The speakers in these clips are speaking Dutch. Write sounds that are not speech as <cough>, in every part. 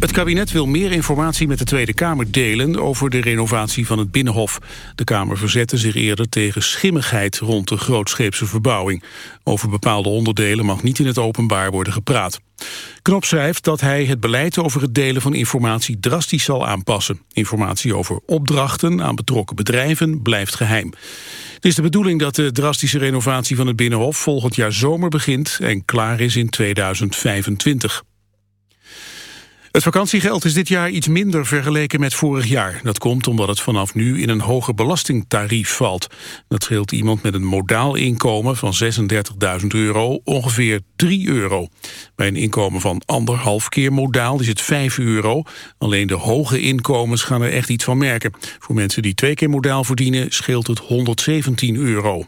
Het kabinet wil meer informatie met de Tweede Kamer delen... over de renovatie van het Binnenhof. De Kamer verzette zich eerder tegen schimmigheid... rond de grootscheepse verbouwing. Over bepaalde onderdelen mag niet in het openbaar worden gepraat. Knop schrijft dat hij het beleid over het delen van informatie drastisch zal aanpassen. Informatie over opdrachten aan betrokken bedrijven blijft geheim. Het is de bedoeling dat de drastische renovatie van het Binnenhof volgend jaar zomer begint en klaar is in 2025. Het vakantiegeld is dit jaar iets minder vergeleken met vorig jaar. Dat komt omdat het vanaf nu in een hoger belastingtarief valt. Dat scheelt iemand met een modaal inkomen van 36.000 euro ongeveer 3 euro. Bij een inkomen van anderhalf keer modaal is het 5 euro. Alleen de hoge inkomens gaan er echt iets van merken. Voor mensen die twee keer modaal verdienen scheelt het 117 euro.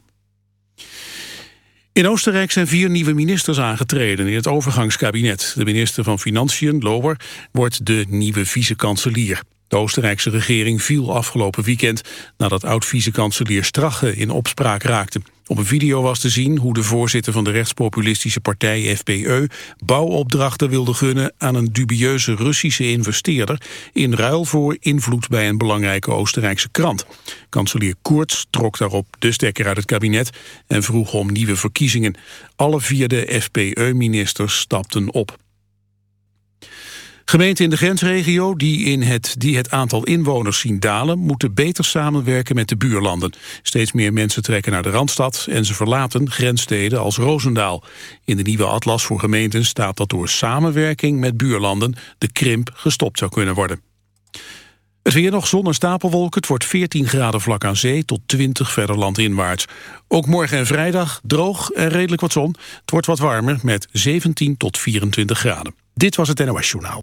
In Oostenrijk zijn vier nieuwe ministers aangetreden in het overgangskabinet. De minister van Financiën, Lober, wordt de nieuwe vice-kanselier. De Oostenrijkse regering viel afgelopen weekend nadat oud-vice-kanselier Strache in opspraak raakte. Op een video was te zien hoe de voorzitter van de rechtspopulistische partij FPE bouwopdrachten wilde gunnen aan een dubieuze Russische investeerder in ruil voor invloed bij een belangrijke Oostenrijkse krant. Kanselier Koerts trok daarop de stekker uit het kabinet en vroeg om nieuwe verkiezingen. Alle vier de FPE-ministers stapten op. Gemeenten in de grensregio die, in het, die het aantal inwoners zien dalen... moeten beter samenwerken met de buurlanden. Steeds meer mensen trekken naar de Randstad... en ze verlaten grenssteden als Roosendaal. In de nieuwe atlas voor gemeenten staat dat door samenwerking met buurlanden... de krimp gestopt zou kunnen worden. Het weer nog zon en stapelwolken. Het wordt 14 graden vlak aan zee tot 20 verder landinwaarts. Ook morgen en vrijdag droog en redelijk wat zon. Het wordt wat warmer met 17 tot 24 graden. Dit was het NOS Journaal.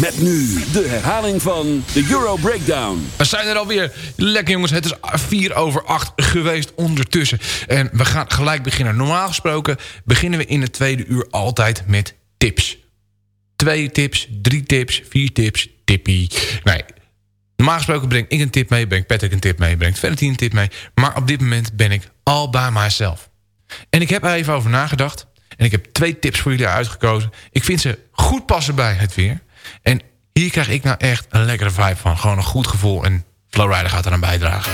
Met nu de herhaling van de Euro Breakdown. We zijn er alweer. Lekker jongens, het is 4 over 8 geweest ondertussen. En we gaan gelijk beginnen. Normaal gesproken beginnen we in het tweede uur altijd met tips. Twee tips, drie tips, vier tips, tippie. Nee, normaal gesproken breng ik een tip mee, brengt Patrick een tip mee, brengt Valentin een tip mee. Maar op dit moment ben ik al bij mijzelf. En ik heb er even over nagedacht. En ik heb twee tips voor jullie uitgekozen. Ik vind ze goed passen bij het weer. En hier krijg ik nou echt een lekkere vibe van. Gewoon een goed gevoel en Flowrider gaat eraan bijdragen.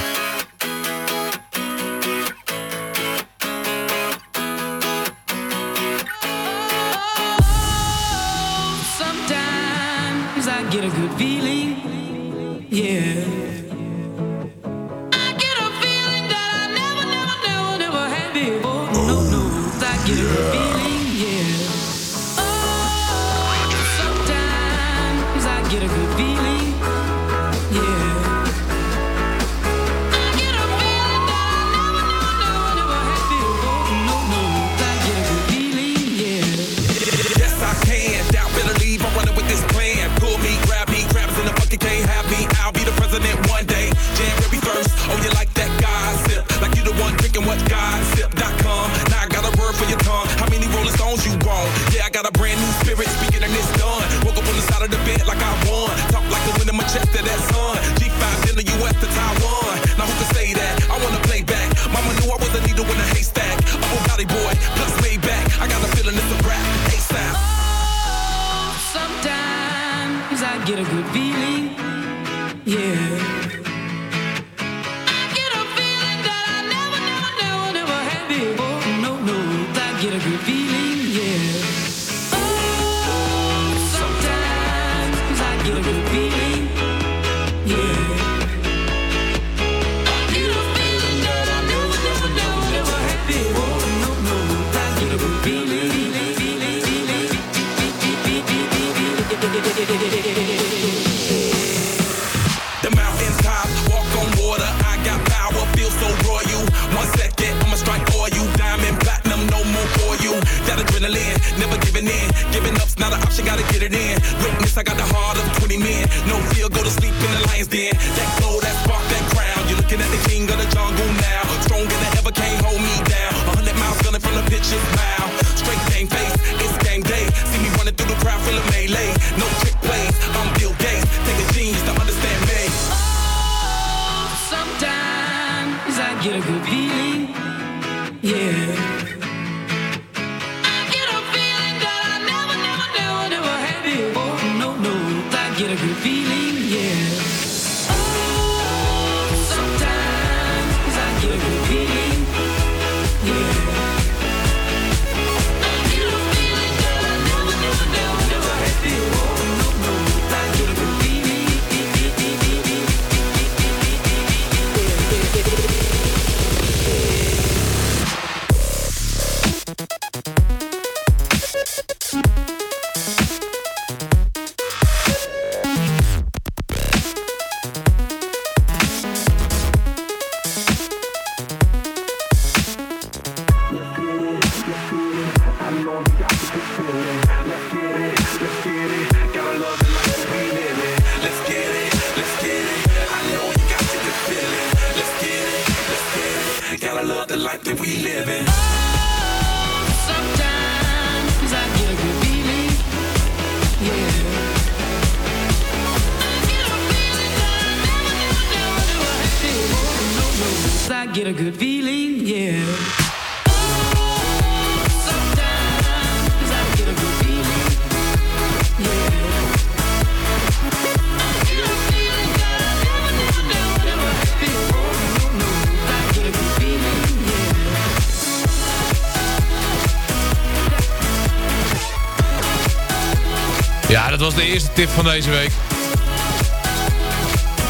tip van deze week.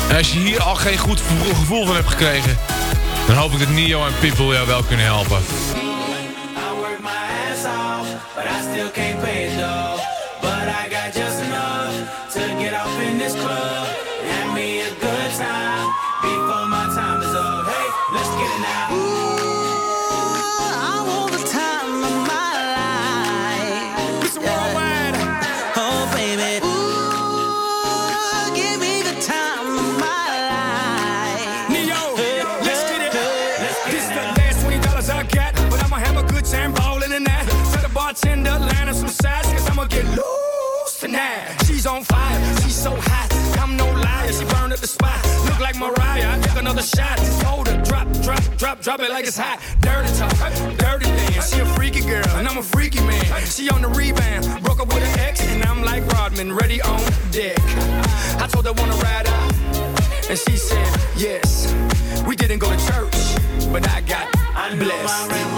En als je hier al geen goed gevoel van hebt gekregen... dan hoop ik dat Nio en People jou wel kunnen helpen. a shot. Just hold her, drop, drop, drop, drop it like it's hot. Dirty talk, dirty dance. She a freaky girl, and I'm a freaky man. She on the rebound, broke up with an ex, and I'm like Rodman, ready on deck. I told her wanna ride out, and she said yes. We didn't go to church, but I got I blessed.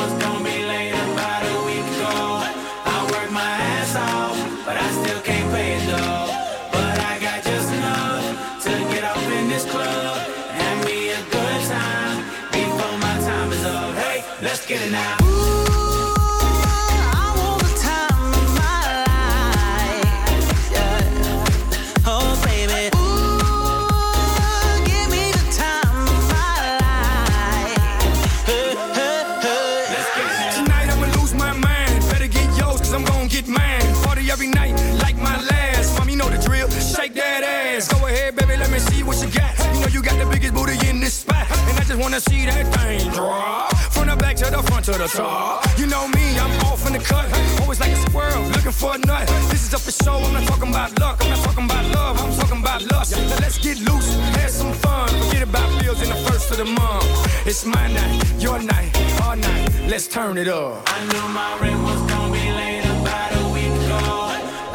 The top. You know me, I'm off in the cut. Always like a squirrel, looking for a nut. This is up for show, I'm not talking about luck. I'm not talking about love, I'm talking about lust. Now let's get loose, have some fun. Forget about bills in the first of the month. It's my night, your night, our night. Let's turn it up. I knew my rent was gonna be late about a week ago.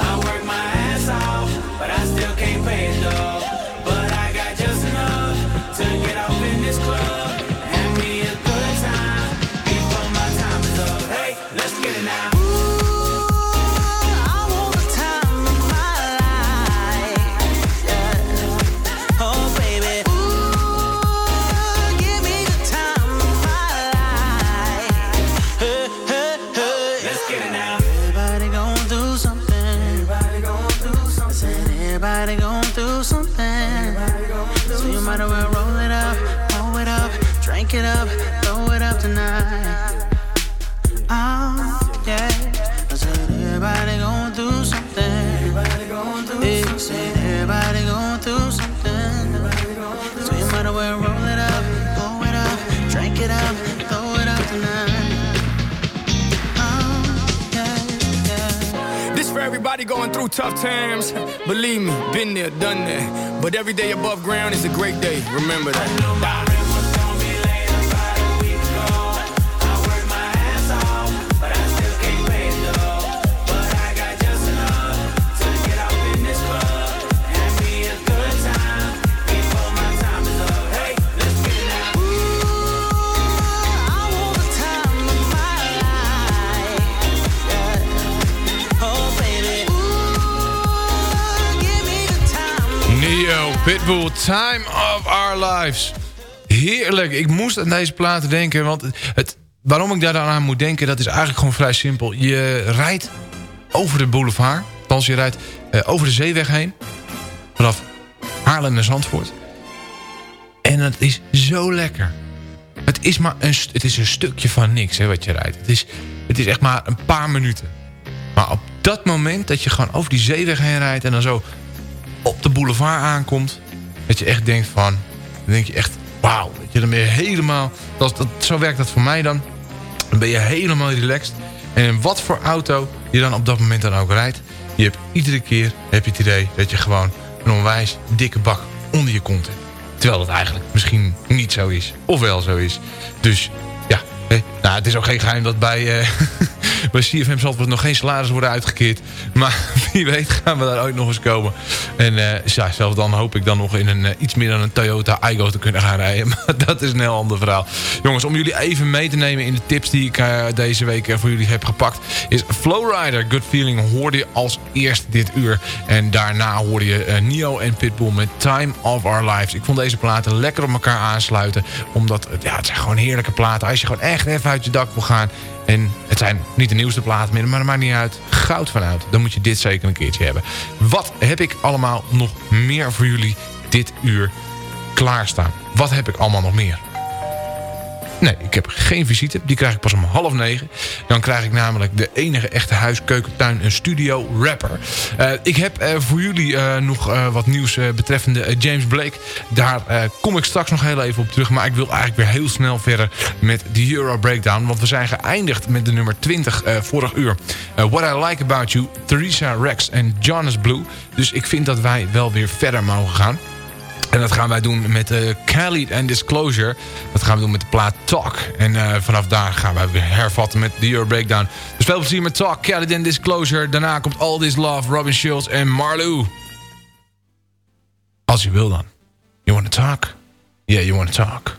I worked my ass off, but I still can't pay it though. Every day above ground is a great day. Remember that. Time of Our Lives. Heerlijk. Ik moest aan deze platen denken. Want het, waarom ik daar dan aan moet denken, dat is eigenlijk gewoon vrij simpel. Je rijdt over de boulevard. Althans, je rijdt eh, over de zeeweg heen. Vanaf Haarlem naar Zandvoort. En het is zo lekker. Het is maar een, het is een stukje van niks hè, wat je rijdt. Het is, het is echt maar een paar minuten. Maar op dat moment dat je gewoon over die zeeweg heen rijdt... en dan zo op de boulevard aankomt... dat je echt denkt van... dan denk je echt, wauw. weet je, Dan ben helemaal... Dat, dat, zo werkt dat voor mij dan. Dan ben je helemaal relaxed. En in wat voor auto je dan op dat moment dan ook rijdt... je hebt iedere keer heb je het idee dat je gewoon... een onwijs dikke bak onder je kont hebt. Terwijl dat eigenlijk misschien niet zo is. Of wel zo is. Dus ja, nou, het is ook geen geheim dat bij, eh <laughs> bij CFM Zandvoort nog geen salaris worden uitgekeerd. Maar <laughs> wie weet gaan we daar ooit nog eens komen. En eh ja, zelfs dan hoop ik dan nog in een eh, iets meer dan een Toyota Aygo te kunnen gaan rijden. <laughs> Maar dat is een heel ander verhaal. Jongens, om jullie even mee te nemen in de tips die ik eh, deze week voor jullie heb gepakt... is Flowrider, Good Feeling, hoorde je als eerst dit uur. En daarna hoorde je Neo en Pitbull met Time of Our Lives. Ik vond deze platen lekker op elkaar aansluiten. Omdat ja, het zijn gewoon heerlijke platen. Als je gewoon echt even uit je dak wil gaan... En het zijn niet de nieuwste platen meer, maar dat maakt niet uit. Goud van oud. Dan moet je dit zeker een keertje hebben. Wat heb ik allemaal nog meer voor jullie dit uur klaarstaan? Wat heb ik allemaal nog meer? Nee, ik heb geen visite. Die krijg ik pas om half negen. Dan krijg ik namelijk de enige echte huis, keuken, tuin en studio rapper. Eh, ik heb eh, voor jullie eh, nog wat nieuws betreffende James Blake. Daar kom ik straks nog heel even op terug. Maar ik wil eigenlijk weer heel snel verder met de Euro Breakdown. Want we zijn geëindigd met de nummer 20 eh, vorig uur. What I Like About You, Theresa Rex en Jonas Blue. Dus ik vind dat wij wel weer verder mogen gaan. En dat gaan wij doen met uh, en and Disclosure. Dat gaan we doen met de plaat Talk. En eh, vanaf daar gaan wij weer hervatten met The Euro Breakdown. Dus veel plezier met Talk, Kelly and Disclosure. Daarna komt All This Love, Robin Shields en Marlou. Als je wil dan. You want to talk? Yeah, you want to talk.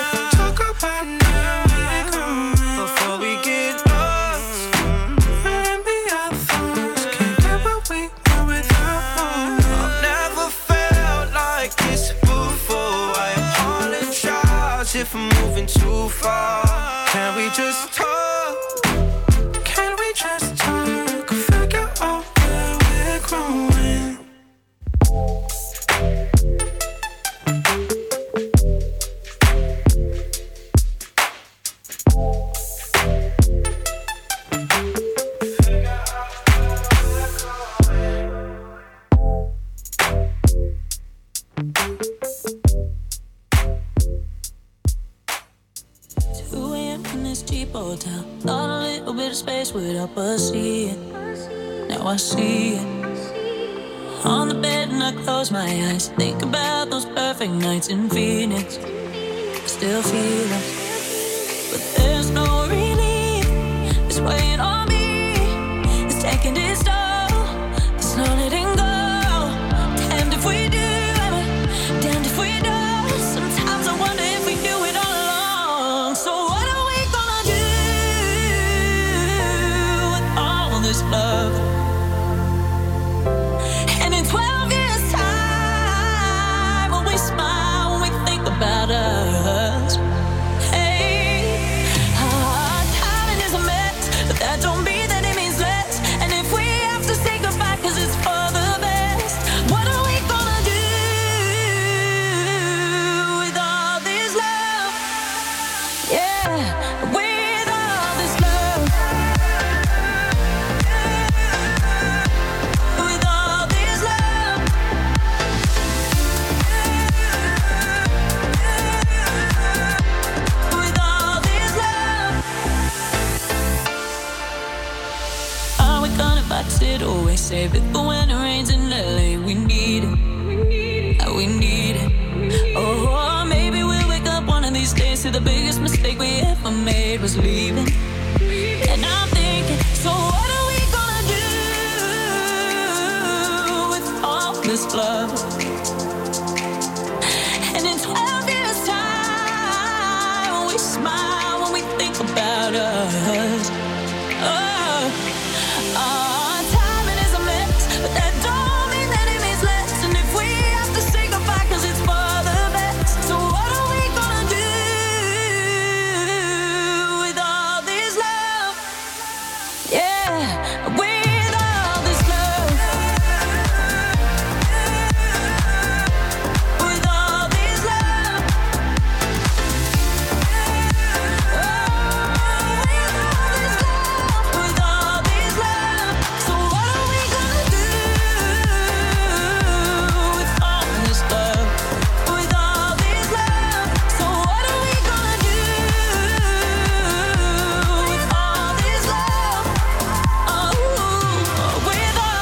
see it. On the bed and I close my eyes. Think about those perfect nights in Phoenix. I still feel it.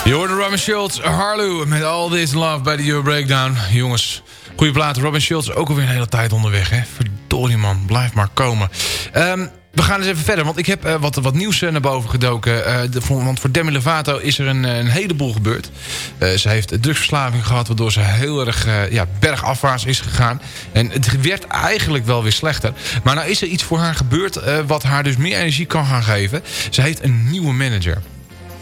Robin Schultz, Harlow met All This Love bij de Euro Breakdown. Jongens, goede plaat. Robin Schultz ook alweer een hele tijd onderweg. Hè? Verdorie man, blijf maar komen. Ehm, we gaan eens even verder, want ik heb eh, wat, wat nieuws eh, naar boven gedoken. Eh, de, want voor Demi Lovato is er een, een heleboel gebeurd. Ze heeft drugsverslaving gehad, waardoor ze heel erg ja, bergafwaarts is gegaan. En het werd eigenlijk wel weer slechter. Maar nou is er iets voor haar gebeurd wat haar dus meer energie kan gaan geven. Ze heeft een nieuwe manager.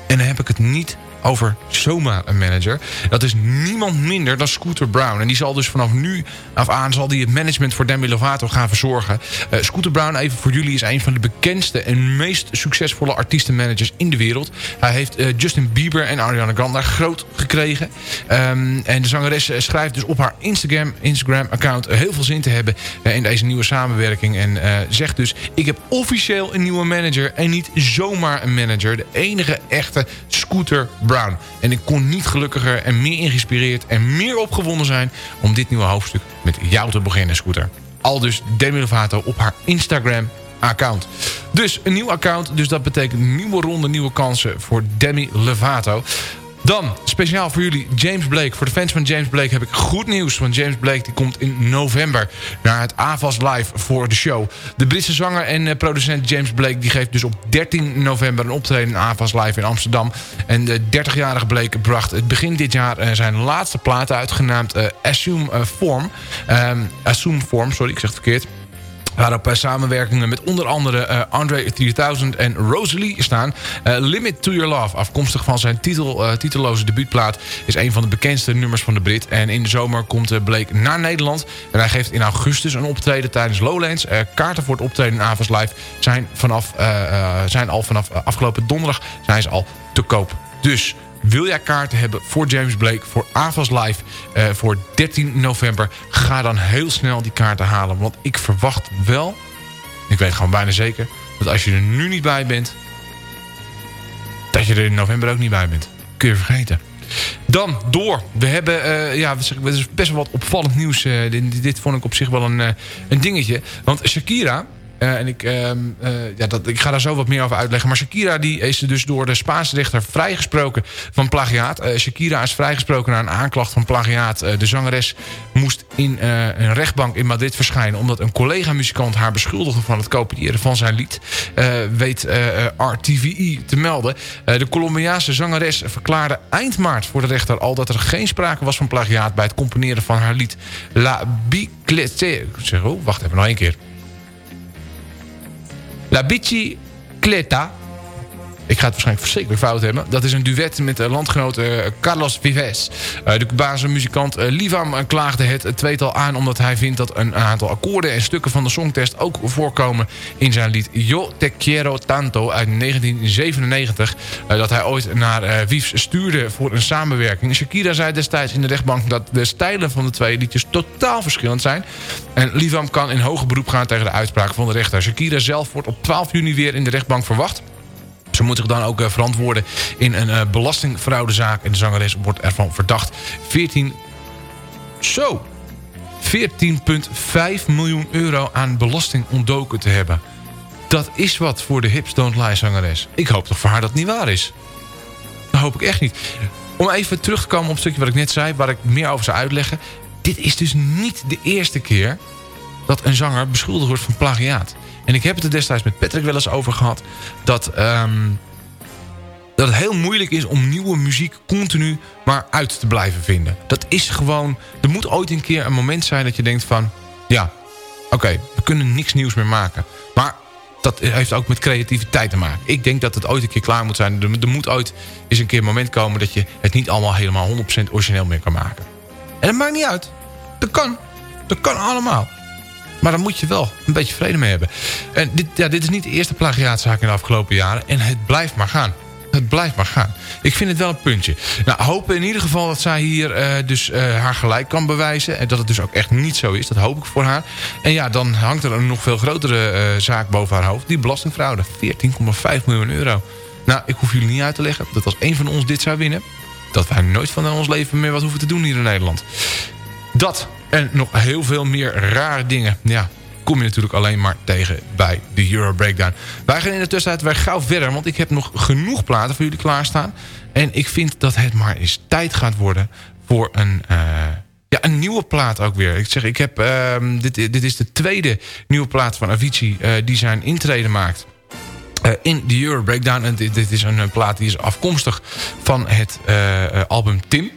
En dan heb ik het niet over zomaar een manager. Dat is niemand minder dan Scooter Brown. En die zal dus vanaf nu af aan zal die het management voor Demi Lovato gaan verzorgen. Eh, Scooter Brown, even voor jullie, is een van de bekendste en meest succesvolle artiestenmanagers in de wereld. Hij heeft eh, Justin Bieber en Ariana Grande groot gekregen. Ehm, en de zangeres eh, schrijft dus op haar Instagram, Instagram account heel veel zin te hebben in deze nieuwe samenwerking. En zegt dus, ik heb officieel een nieuwe manager en niet zomaar een manager. De enige echte Scooter Brown. En ik kon niet gelukkiger en meer geïnspireerd en meer opgewonden zijn... om dit nieuwe hoofdstuk met jou te beginnen, Scooter. Al dus Demi Lovato op haar Instagram account. Dus een nieuw account, dus dat betekent nieuwe ronde, nieuwe kansen voor Demi Lovato. Dan, speciaal voor jullie, James Blake. Voor de fans van James Blake heb ik goed nieuws. Want James Blake die komt in november naar het AVAS Live voor de show. De Britse zanger en eh, producent James Blake... die geeft dus op 13 november een optreden in AVAS Live in Amsterdam. En de 30-jarige Blake bracht het begin dit jaar... eh, zijn laatste plaat uit, genaamd eh, Assume Form. Ehm, Assume Form, sorry, ik zeg het verkeerd. Waarop eh, samenwerkingen met onder andere eh, Andre 3000 en Rosalie staan. Eh, Limit to Your Love, afkomstig van zijn titel, titelloze debuutplaat... is een van de bekendste nummers van de Brit. En in de zomer komt Blake naar Nederland. En hij geeft in augustus een optreden tijdens Lowlands. Kaarten voor het optreden in Avas Live zijn, vanaf, zijn al vanaf afgelopen donderdag zijn al te koop. Dus... Wil jij kaarten hebben voor James Blake, voor Avas Live, eh, voor 13 november... ga dan heel snel die kaarten halen. Want ik verwacht wel, ik weet gewoon bijna zeker... dat als je er nu niet bij bent... dat je er in november ook niet bij bent. Kun je vergeten. Dan door. We hebben eh, ja, best wel wat opvallend nieuws. eh, dit, vond ik op zich wel een, een dingetje. Want Shakira... eh, en ik, ehm, eh, ja, dat, ik ga daar zo wat meer over uitleggen. Maar Shakira die is dus door de Spaanse rechter vrijgesproken van plagiaat. Eh, Shakira is vrijgesproken na een aanklacht van plagiaat. De zangeres moest in een rechtbank in Madrid verschijnen... omdat een collega-muzikant haar beschuldigde van het kopiëren van zijn lied. Weet RTVI te melden. De Colombiaanse zangeres verklaarde eind maart voor de rechter al... dat er geen sprake was van plagiaat bij het componeren van haar lied... La Bicicleta. Zeg, oh, wacht even, nog één keer. La Bicicleta. Ik ga het waarschijnlijk verschrikkelijk fout hebben. Dat is een duet met de landgenoot eh, Carlos Vives. Eh, de Cubaanse muzikant eh, Livam eh, klaagde het tweetal aan... omdat hij vindt dat een aantal akkoorden en stukken van de songtest... ook voorkomen in zijn lied Yo Te Quiero Tanto uit 1997... eh, dat hij ooit naar eh Vives stuurde voor een samenwerking. Shakira zei destijds in de rechtbank dat de stijlen van de twee liedjes totaal verschillend zijn. En Livam kan in hoger beroep gaan tegen de uitspraak van de rechter. Shakira zelf wordt op 12 juni weer in de rechtbank verwacht... Ze moeten zich dan ook eh, verantwoorden in een eh, belastingfraudezaak. En de zangeres wordt ervan verdacht 14... Zo! 14,5 miljoen euro aan belasting ontdoken te hebben. Dat is wat voor de Hips Don't Lie zangeres. Ik hoop toch voor haar dat niet waar is. Dat hoop ik echt niet. Om even terug te komen op het stukje wat ik net zei... waar ik meer over zou uitleggen. Dit is dus niet de eerste keer dat een zanger beschuldigd wordt van plagiaat. En ik heb het er destijds met Patrick wel eens over gehad... dat, ehm, dat het heel moeilijk is om nieuwe muziek continu maar uit te blijven vinden. Dat is gewoon... Er moet ooit een keer een moment zijn dat je denkt van... ja, oké, we kunnen niks nieuws meer maken. Maar dat heeft ook met creativiteit te maken. Ik denk dat het ooit een keer klaar moet zijn. Er, moet ooit eens een keer een moment komen... dat je het niet allemaal helemaal 100% origineel meer kan maken. En dat maakt niet uit. Dat kan. Dat kan allemaal. Maar daar moet je wel een beetje vrede mee hebben. En dit, ja, dit is niet de eerste plagiaatzaak in de afgelopen jaren. En het blijft maar gaan. Het blijft maar gaan. Ik vind het wel een puntje. Nou, hopen in ieder geval dat zij hier eh, dus eh, haar gelijk kan bewijzen. En dat het dus ook echt niet zo is. Dat hoop ik voor haar. En ja, dan hangt er een nog veel grotere eh, zaak boven haar hoofd. Die belastingfraude. 14,5 miljoen euro. Nou, ik hoef jullie niet uit te leggen dat als een van ons dit zou winnen... dat wij nooit van ons leven meer wat hoeven te doen hier in Nederland. Dat en nog heel veel meer rare dingen. Ja, kom je natuurlijk alleen maar tegen bij de Euro Breakdown. Wij gaan in de tussentijd weer gauw verder, want ik heb nog genoeg platen voor jullie klaarstaan. En ik vind dat het maar eens tijd gaat worden voor een... eh, ja, een nieuwe plaat ook weer. Ik zeg, ik heb, ehm, dit, dit is de tweede nieuwe plaat van Avicii... eh, die zijn intrede maakt. Eh, in de Euro Breakdown. En dit, dit is een, eh, plaat die is afkomstig van het album Tim.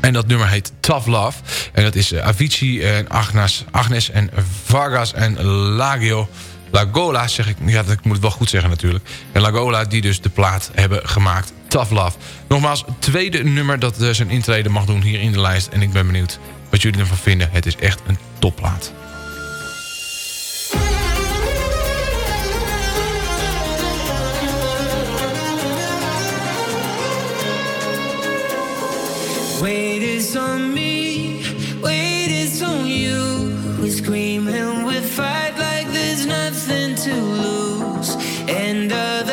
En dat nummer heet Tough Love. En dat is eh, Avicii en Agnes, Agnes en Vargas en Lagio. Lagola, zeg ik. Ja, dat- moet het wel goed zeggen natuurlijk. En Lagola die dus de plaat hebben gemaakt. Tough Love. Nogmaals, tweede nummer dat eh, zijn intrede mag doen hier in de lijst. En ik ben benieuwd wat jullie ervan vinden. Het is echt een topplaat. Weight is on me, weight is on you. We scream and we fight like there's nothing to lose. End of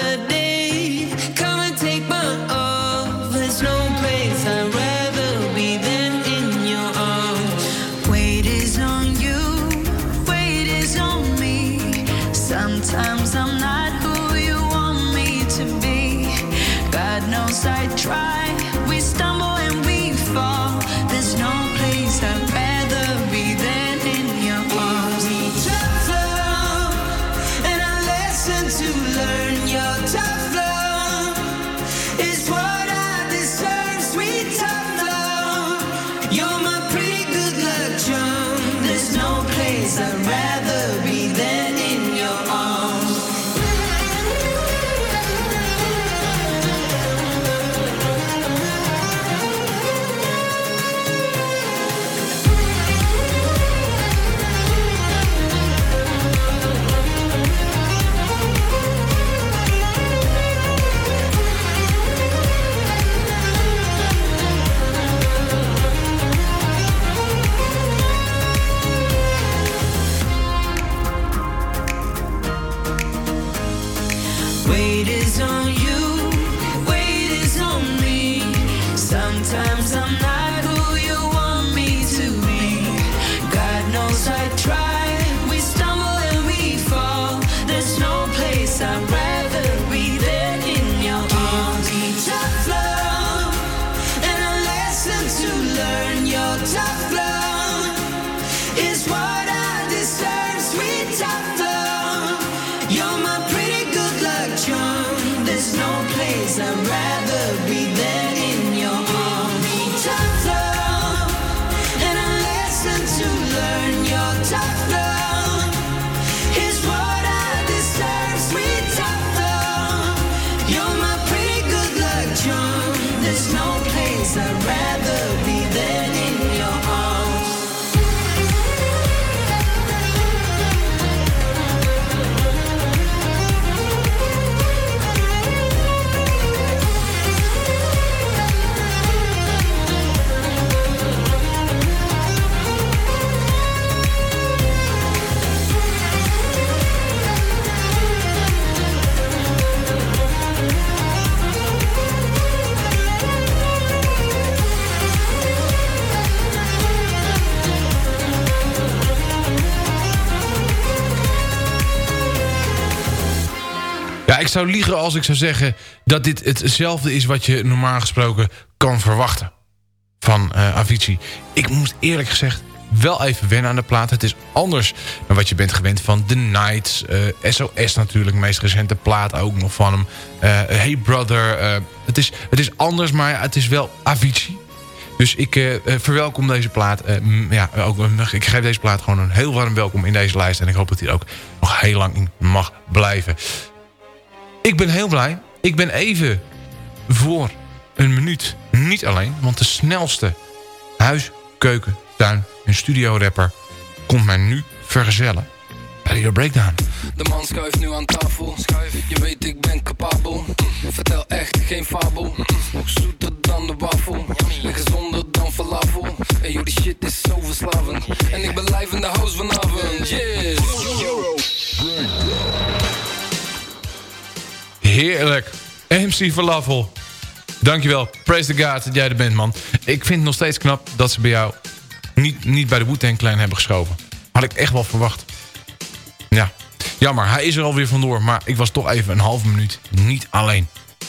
ik zou liegen als ik zou zeggen dat dit hetzelfde is wat je normaal gesproken kan verwachten van eh, Avicii. Ik moest eerlijk gezegd wel even wennen aan de plaat. Het is anders dan wat je bent gewend van The Nights. eh, SOS natuurlijk, meest recente plaat ook nog van hem. Eh, hey Brother. eh, het, is, het is anders, maar het is wel Avicii. Dus ik eh, eh, verwelkom deze plaat. eh, ja, ook, ik geef deze plaat gewoon een heel warm welkom in deze lijst. En ik hoop dat hij ook nog heel lang in mag blijven. Ik ben heel blij. Ik ben even voor een minuut niet alleen. Want de snelste huis, keuken, tuin en studio rapper komt mij nu vergezellen de Breakdown. De man schuift nu aan tafel. Je weet, ik ben capabel. Vertel echt geen fabel. Nog zoeter dan de wafel. En gezonder dan falafel. En joh, die shit is zo verslavend. En ik ben live in de house vanavond. Yes. Heerlijk. MC Falafel. Dankjewel. Praise the God dat jij er bent, man. Ik vind het nog steeds knap dat ze bij jou niet, niet bij de Wu-Tang Clan hebben geschoven. Had ik echt wel verwacht. Ja. Jammer, hij is er alweer vandoor. Maar ik was toch even een halve minuut niet alleen.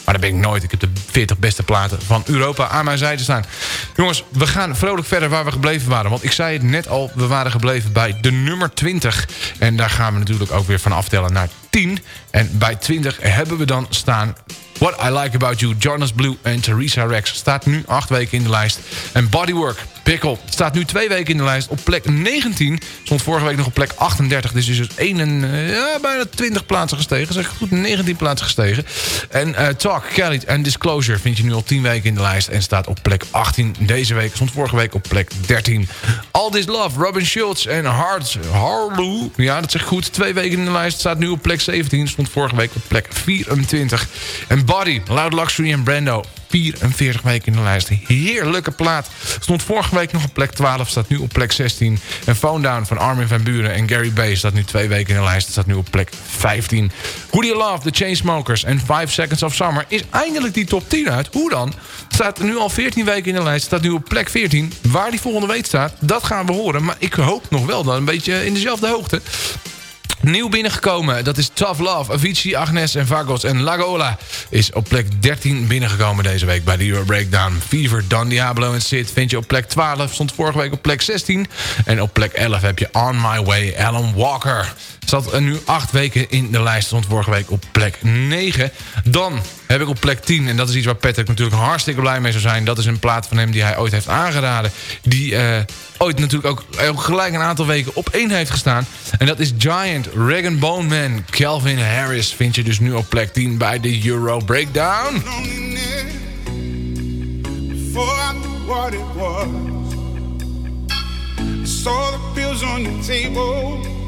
Maar dat ben ik nooit. Ik heb de 40 beste platen van Europa aan mijn zijde staan. Jongens, we gaan vrolijk verder waar we gebleven waren. Want ik zei het net al, we waren gebleven bij de nummer 20. En daar gaan we natuurlijk ook weer van aftellen naar 10. En bij 20 hebben we dan staan... What I Like About You, Jonas Blue en Theresa Rex... staat nu acht weken in de lijst. En Bodywork, Pickle, staat nu twee weken in de lijst op plek 19. Stond vorige week nog op plek 38. Dus is dus één en, eh, ja, bijna 20 plaatsen gestegen. Zeg goed, 19 plaatsen gestegen. En eh, Talk, Kelly en Disclosure vind je nu al 10 weken in de lijst... en staat op plek 18 deze week. Stond vorige week op plek 13. All This Love, Robin Schultz en Hard, Harlow. Ja, dat zeg goed. Twee weken in de lijst. Staat nu op plek 17. Stond vorige week op plek 24. En Body, Loud Luxury en Brando. 44 weken in de lijst. Heerlijke plaat. Stond vorige week nog op plek 12. Staat nu op plek 16. En Phone Down van Armin van Buren en Gary Bay... staat nu twee weken in de lijst. Staat nu op plek 15. Who Do You Love, The Chainsmokers en 5 Seconds of Summer... is eindelijk die top 10 uit. Hoe dan? Staat nu al 14 weken in de lijst. Staat nu op plek 14. Waar die volgende week staat, dat gaan we horen. Maar ik hoop nog wel dan een beetje in dezelfde hoogte. Nieuw binnengekomen, dat is Tough Love. Avicii, Agnes en Vagos en Lagola is op plek 13 binnengekomen deze week bij de Euro Breakdown. Fever, Don Diablo en Sid vind je op plek 12. Stond vorige week op plek 16. En op plek 11 heb je On My Way, Alan Walker. Zat nu acht weken in de lijst. Stond vorige week op plek 9. Dan heb ik op plek 10. En dat is iets waar Patrick natuurlijk hartstikke blij mee zou zijn. Dat is een plaat van hem die hij ooit heeft aangeraden. Die eh, ooit natuurlijk ook, ook gelijk een aantal weken op één heeft gestaan. En dat is Giant, Rag Bone Man, Calvin Harris. Vind je dus nu op plek 10 bij de Euro Breakdown. Saw the on your table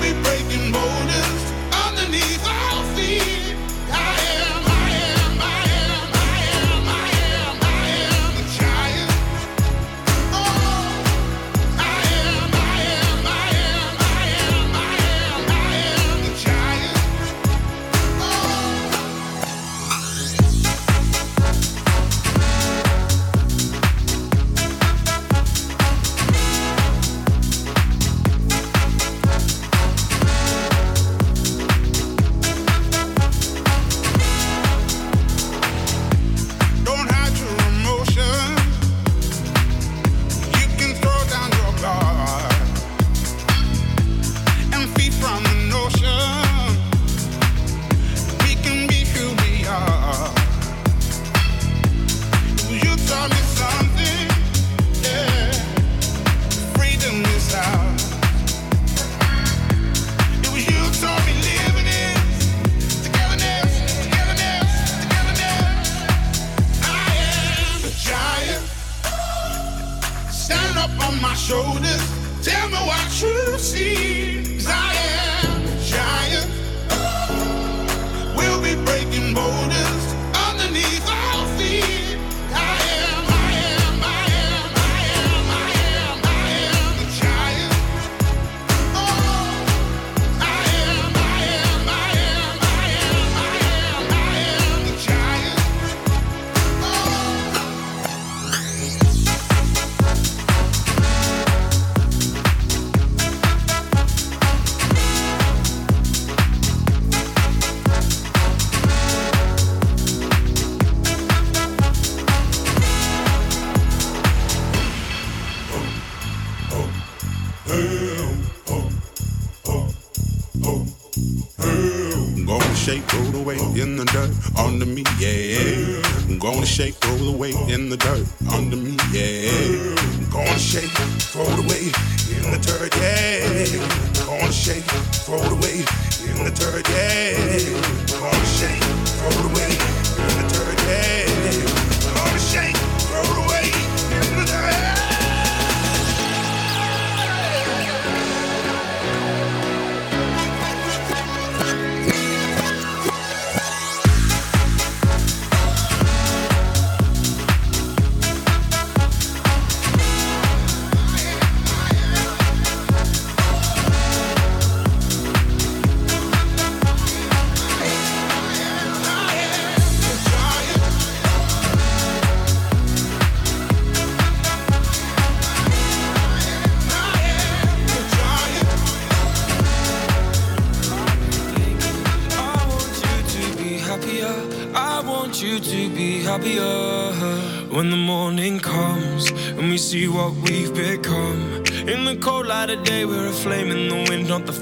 be brave.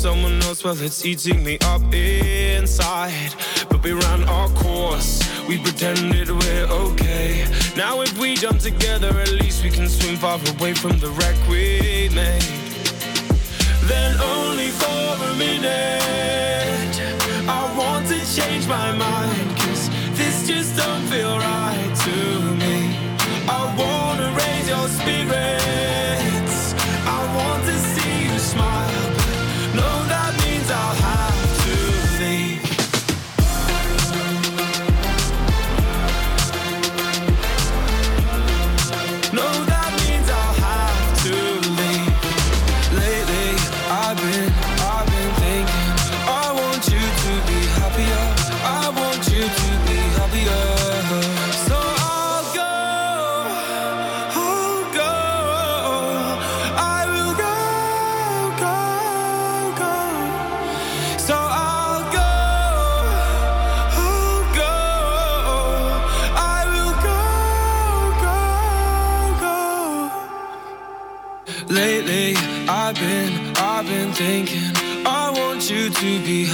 someone else, well, it's eating me up inside. But we ran our course. We pretended we're okay. Now if we jump together, at least we can swim far away from the wreck we made. Then only for a minute, I want to change my mind.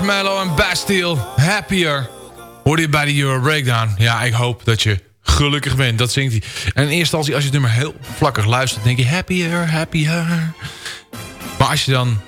Marshmallow en Bastille, Happier. Hoorde je bij de Euro Breakdown? Ja, ik hoop dat je gelukkig bent. Dat zingt hij. En in eerste instantie, als je het nummer heel vlakkig luistert... denk je happier, happier. Maar als je dan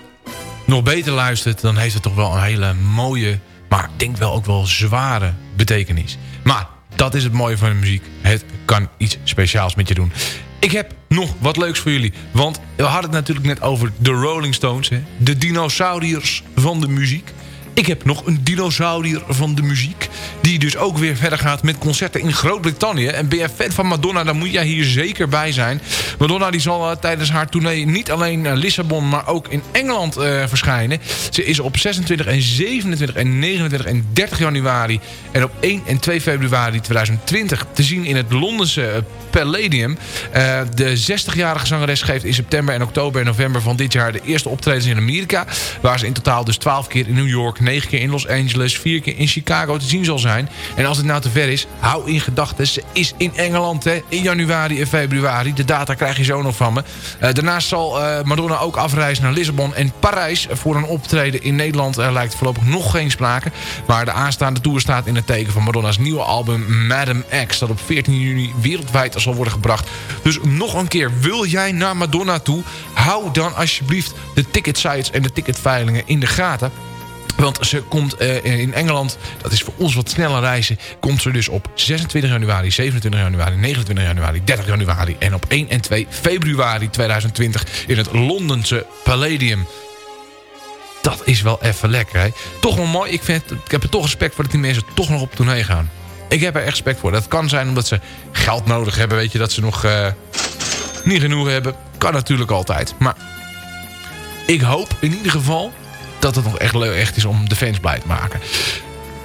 nog beter luistert... dan heeft het toch wel een hele mooie... maar ik denk wel ook wel zware betekenis. Maar dat is het mooie van de muziek. Het kan iets speciaals met je doen. Ik heb nog wat leuks voor jullie. Want we hadden het natuurlijk net over de Rolling Stones. De dinosauriërs van de muziek. Ik heb nog een dinosaurier van de muziek. Die dus ook weer verder gaat met concerten in Groot-Brittannië. En ben je fan van Madonna, dan moet jij hier zeker bij zijn. Madonna die zal eh, tijdens haar tournee niet alleen in Lissabon... maar ook in Engeland eh, verschijnen. Ze is op 26 en 27 en 29 en 30 januari... en op 1 en 2 februari 2020 te zien in het Londense eh, Palladium. De 60-jarige zangeres geeft in september en oktober en november van dit jaar... de eerste optredens in Amerika. Waar ze in totaal dus 12 keer in New York, 9 keer in Los Angeles... 4 keer in Chicago te zien zal zijn. En als het nou te ver is, hou in gedachten... ze is in Engeland hè, in januari en februari. De data krijg je zo nog van me. Eh, daarnaast zal eh, Madonna ook afreizen naar Lissabon en Parijs... voor een optreden in Nederland Er lijkt voorlopig nog geen sprake. Maar de aanstaande tour staat in het teken van Madonna's nieuwe album Madam X... dat op 14 juni wereldwijd zal worden gebracht. Dus nog een keer, wil jij naar Madonna toe? Hou dan alsjeblieft de ticketsites en de ticketveilingen in de gaten. Want ze komt eh, in Engeland, dat is voor ons wat sneller reizen... komt ze dus op 26 januari, 27 januari, 29 januari, 30 januari... en op 1 en 2 februari 2020 in het Londense Palladium. Dat is wel even lekker, hè? Toch wel mooi. Ik, vind, ik heb er toch respect voor dat die mensen toch nog op tournee gaan. Ik heb er echt respect voor. Dat kan zijn omdat ze geld nodig hebben. Weet je, dat ze nog eh, niet genoeg hebben. Kan natuurlijk altijd. Maar ik hoop in ieder geval dat het nog echt leuk echt is om de fans blij te maken.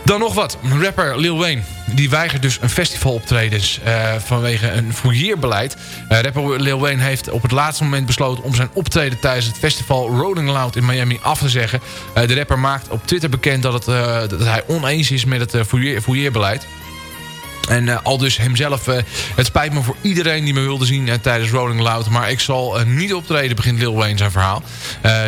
Dan nog wat. Rapper Lil Wayne. Die weigert dus een festivaloptredens eh, vanwege een fouilleerbeleid. Eh, rapper Lil Wayne heeft op het laatste moment besloten... om zijn optreden tijdens het festival Rolling Loud in Miami af te zeggen. Eh, de rapper maakt op Twitter bekend dat, het, dat hij oneens is met het fouilleerbeleid. En eh, al dus hemzelf, eh, het spijt me voor iedereen die me wilde zien eh, tijdens Rolling Loud. Maar ik zal niet optreden, begint Lil Wayne zijn verhaal.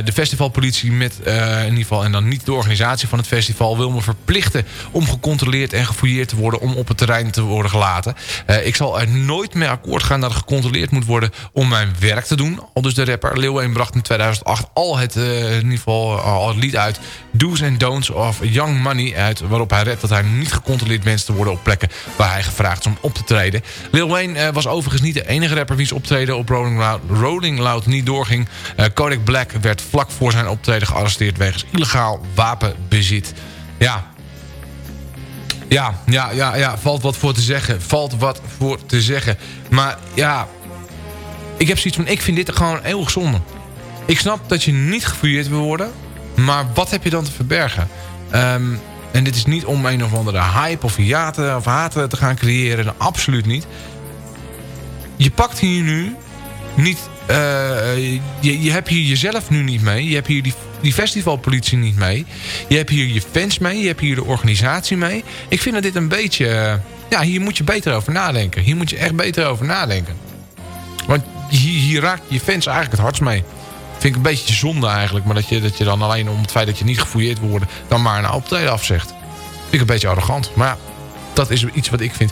De festivalpolitie met, in ieder geval, en dan niet de organisatie van het festival... wil me verplichten om gecontroleerd en gefouilleerd te worden... om op het terrein te worden gelaten. Ik zal er nooit mee akkoord gaan dat er gecontroleerd moet worden... om mijn werk te doen. Al dus de rapper Lil Wayne bracht in 2008 al het, in ieder geval, al het lied uit... Do's and Don'ts of Young Money uit... waarop hij redt dat hij niet gecontroleerd wenst te worden op plekken... waar hij gevraagd om op te treden. Lil Wayne eh, was overigens niet de enige rapper... wiens optreden op Rolling Loud, Rolling Loud niet doorging. Eh, Kodak Black werd vlak voor zijn optreden gearresteerd... wegens illegaal wapenbezit. Ja, ja, ja, ja, ja, valt wat voor te zeggen. Valt wat voor te zeggen. Maar ja, ik heb zoiets van, ik vind dit gewoon eeuwig zonde. Ik snap dat je niet gefouilleerd wil worden. Maar wat heb je dan te verbergen? Ehm, en dit is niet om een of andere hype of hiaten of haten te gaan creëren. Absoluut niet. Je pakt hier nu niet... eh, je, je hebt hier jezelf nu niet mee. Je hebt hier die, die festivalpolitie niet mee. Je hebt hier je fans mee. Je hebt hier de organisatie mee. Ik vind dat dit een beetje... eh, ja, hier moet je beter over nadenken. Hier moet je echt beter over nadenken. Want hier, hier raak je je fans eigenlijk het hardst mee. Vind ik een beetje zonde eigenlijk. Maar dat je, dat je dan alleen om het feit dat je niet gefouilleerd wordt... dan maar een optreden afzegt. Vind ik een beetje arrogant. Maar ja, dat is iets wat ik vind.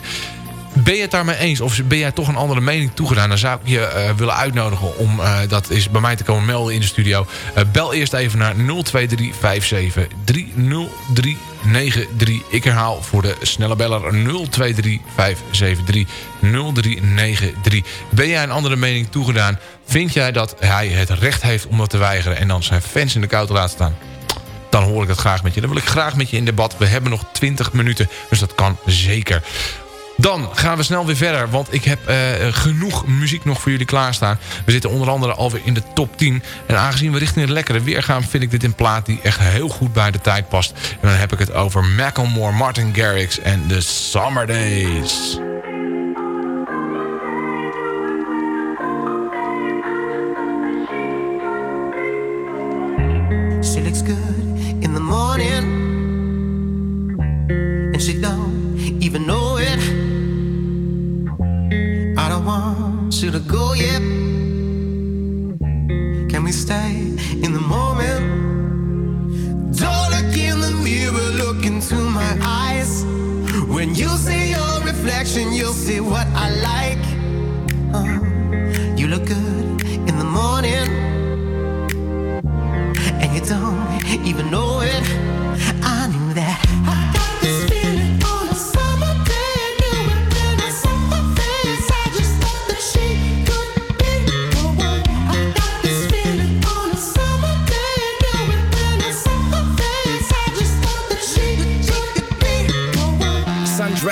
Ben je het daarmee eens? Of ben jij toch een andere mening toegedaan? Dan zou ik je eh, willen uitnodigen om eh, dat is bij mij te komen melden in de studio. Eh, bel eerst even naar 02357 30393. Ik herhaal voor de snelle beller 023573 0393. Ben jij een andere mening toegedaan? Vind jij dat hij het recht heeft om dat te weigeren... en dan zijn fans in de kou te laten staan? Dan hoor ik dat graag met je. Dan wil ik graag met je in debat. We hebben nog 20 minuten, dus dat kan zeker. Dan gaan we snel weer verder, want ik heb eh, genoeg muziek nog voor jullie klaarstaan. We zitten onder andere alweer in de top 10. En aangezien we richting het lekkere weer gaan... vind ik dit een plaat die echt heel goed bij de tijd past. En dan heb ik het over Macklemore, Martin Garrix en The Summer Days. She looks good in the morning, and she don't even know it. I don't want go yet. Can we stay in the moment? Don't look in the mirror, look into my eyes. When you see your reflection, you'll see what I like. Uh, you look good in the morning and you don't even know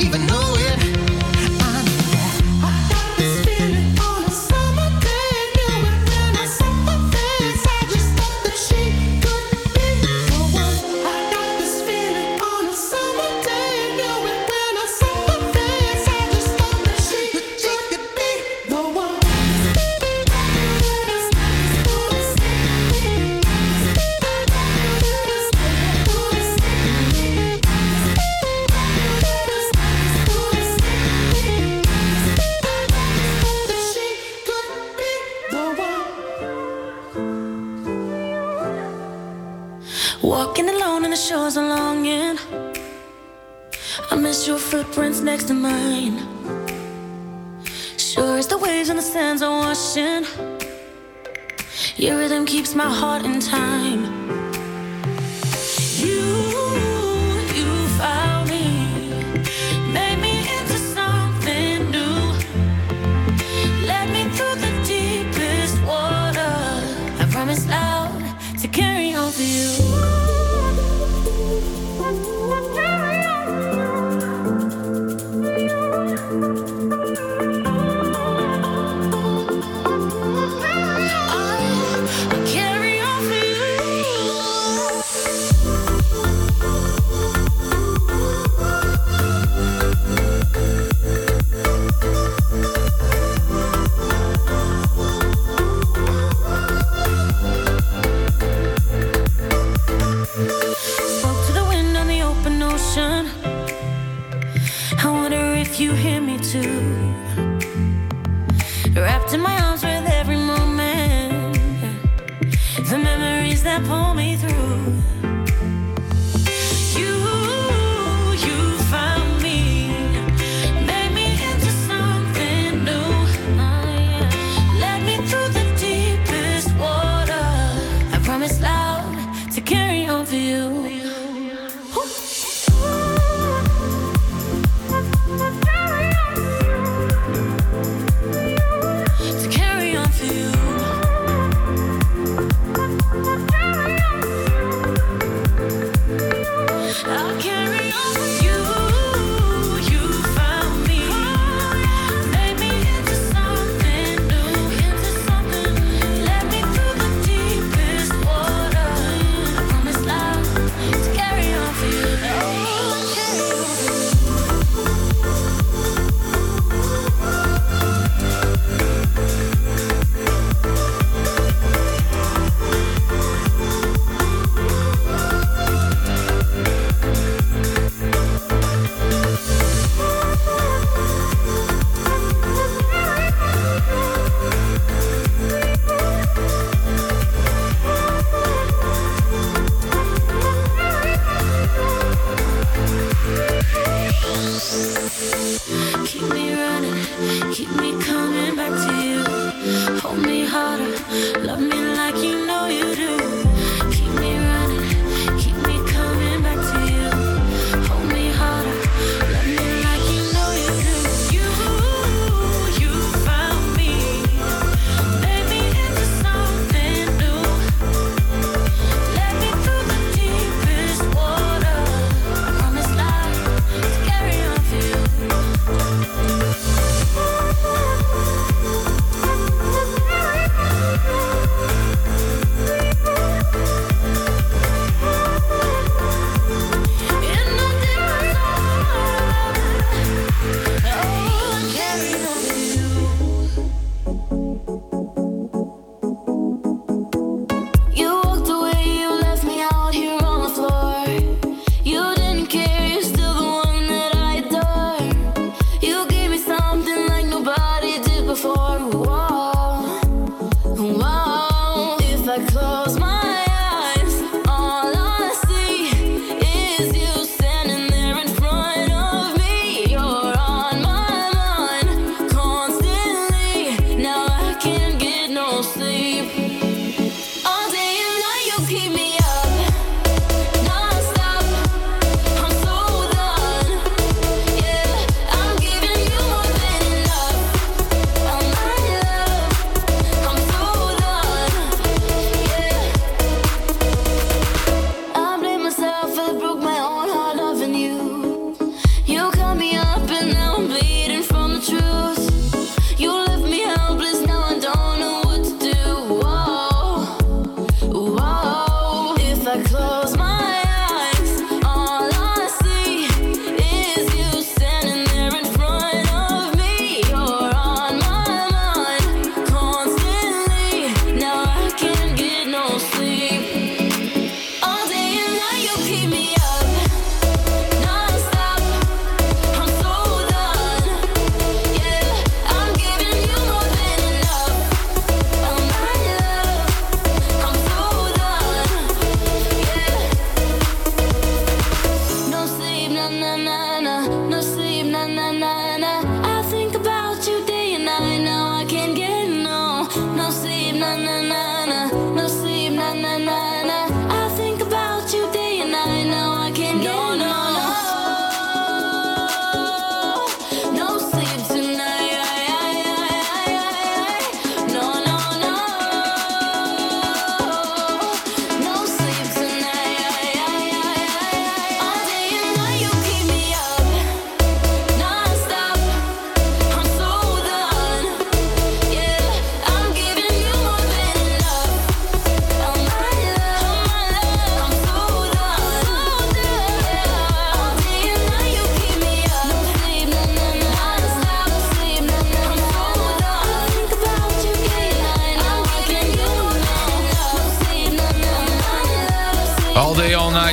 even know it. longing. I miss your footprints next to mine. Sure as the waves and the sands are washing, your rhythm keeps my heart in time. You. to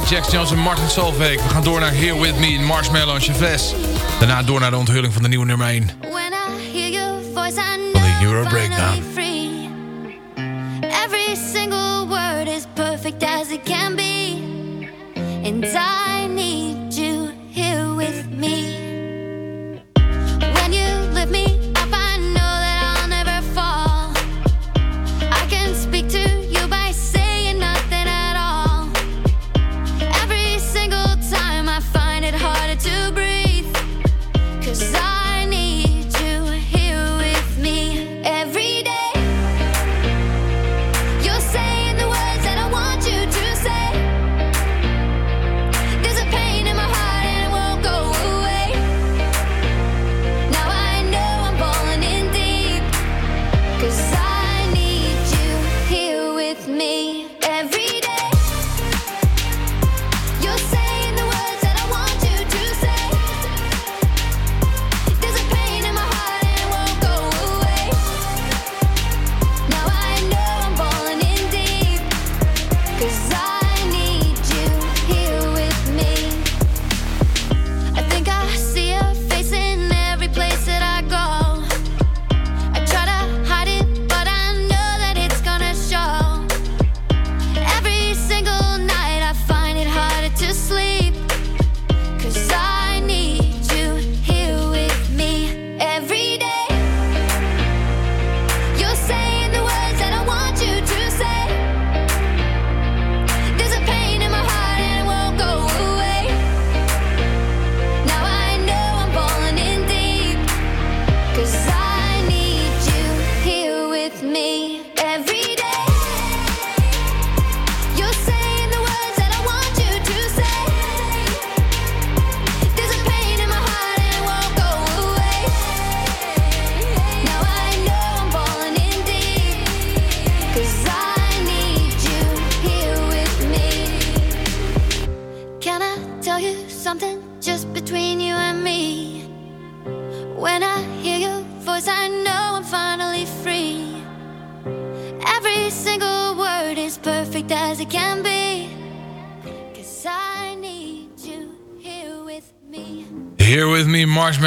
Jack Jones en Martin Solveig. We gaan door naar Here With Me, Marshmallow en Chavez. Daarna door naar de onthulling van de nieuwe nummer 1 When I hear your voice, I van de Euro Breakdown.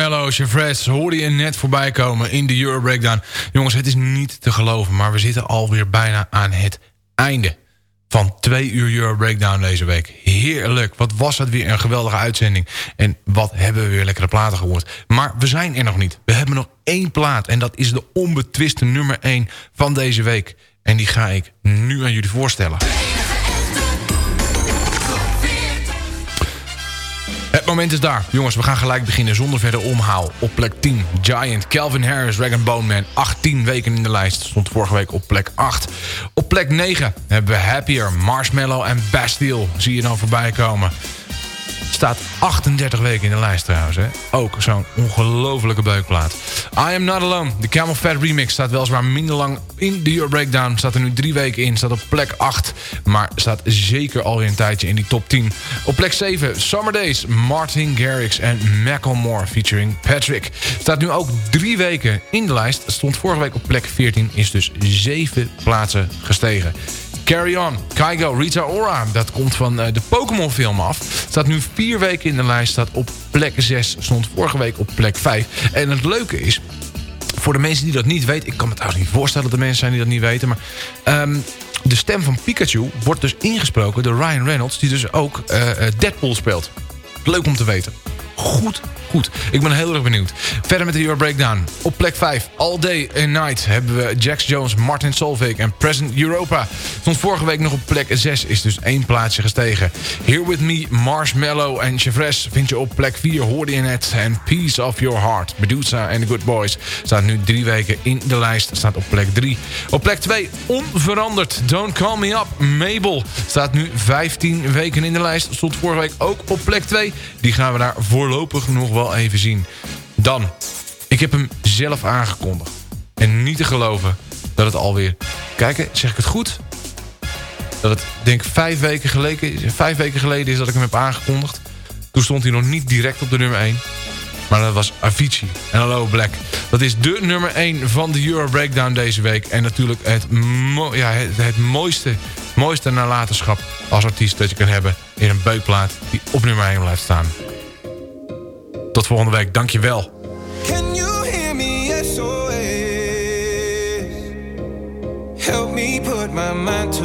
Marshmallow, Chavez. Hoorde je net voorbij komen in de Euro Breakdown. Jongens, het is niet te geloven, maar we zitten alweer bijna aan het einde van twee uur Euro Breakdown deze week. Heerlijk. Wat was het weer een geweldige uitzending. En wat hebben we weer lekkere platen gehoord. Maar we zijn er nog niet. We hebben nog één plaat. En dat is de onbetwiste nummer één van deze week. En die ga ik nu aan jullie voorstellen. Het moment is daar. Jongens, we gaan gelijk beginnen zonder verder omhaal. Op plek 10, Giant, Calvin Harris, Dragon Bone Man. 18 weken in de lijst. Stond vorige week op plek 8. Op plek 9 hebben we Happier, Marshmallow en Bastille. Zie je dan voorbij komen. Staat 38 weken in de lijst trouwens. Hè? Ook zo'n ongelofelijke beukplaat. I Am Not Alone, de Camel Fat remix... staat weliswaar minder lang in de Breakdown. Staat er nu drie weken in, staat op plek 8. Maar staat zeker alweer een tijdje in die top 10. Op plek 7, Summer Days, Martin Garrix en Macklemore featuring Patrick. Staat nu ook drie weken in de lijst. Stond vorige week op plek 14, is dus zeven plaatsen gestegen. Carry On, Kaigo, Rita Ora. Dat komt van eh, de Pokémon film af. Staat nu vier weken in de lijst. Staat op plek 6. Stond vorige week op plek 5. En het leuke is... Voor de mensen die dat niet weten... Ik kan me trouwens niet voorstellen dat er mensen zijn die dat niet weten. Maar ehm, de stem van Pikachu wordt dus ingesproken door Ryan Reynolds. Die dus ook eh, eh, Deadpool speelt. Leuk om te weten. Goed, goed. Ik ben heel erg benieuwd. Verder met de Euro Breakdown. Op plek 5, All Day and Night, hebben we Jax Jones, Martin Solveig en Present Europa. Stond vorige week nog op plek 6, is dus één plaatsje gestegen. Here With Me, Marshmallow en Chevres vind je op plek 4, hoorde je net. En Peace of Your Heart, Medusa en The Good Boys. Staat nu drie weken in de lijst, staat op plek 3. Op plek 2, onveranderd, Don't Call Me Up, Mabel. Staat nu 15 weken in de lijst, stond vorige week ook op plek 2. Die gaan we daar voorlopig nog wel even zien. Dan, ik heb hem zelf aangekondigd. En niet te geloven dat het alweer... Kijken, zeg ik het goed? Dat het, denk ik, vijf weken, geleden, weken geleden is dat ik hem heb aangekondigd. Toen stond hij nog niet direct op de nummer 1. Maar dat was Avicii en Hello Black. Dat is de nummer 1 van de Euro Breakdown deze week. En natuurlijk het, ja, het, het, mooiste, mooiste nalatenschap als artiest dat je kan hebben... in een beukplaat die op nummer 1 blijft staan. Tot volgende week. Dankjewel. Can you hear me SOS? Help me put my mind to